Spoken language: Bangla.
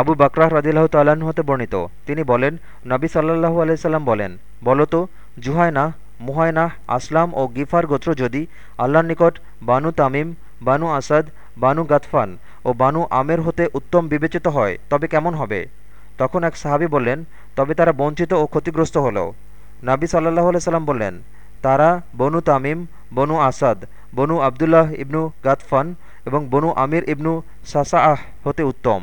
আবু বাকরাহ রাজিল্লাহ তাল্লাহ্ন হতে বর্ণিত। তিনি বলেন, নবী সাল্লাহু আলাইসাল্লাম বলেন বলতো জুহায়না মুহায়না আসলাম ও গিফার গোত্র যদি আল্লাহর নিকট বানু তামিম, বানু আসাদ, বানু গাতফান ও বানু আমের হতে উত্তম বিবেচিত হয়, তবে কেমন হবে? তখন এক সাহাবি বললেন, তবে তারা বঞ্চিত ও ক্ষতিগ্রস্ত হল। নাবি সাল্লাহ সাল্লাম বললেন, তারা বনু তামিম, বনু আসাদ, বনু আবদুল্লাহ ইবনু গাতফান এবং বনু আমির ইবনু সাসা আহ হতে উত্তম।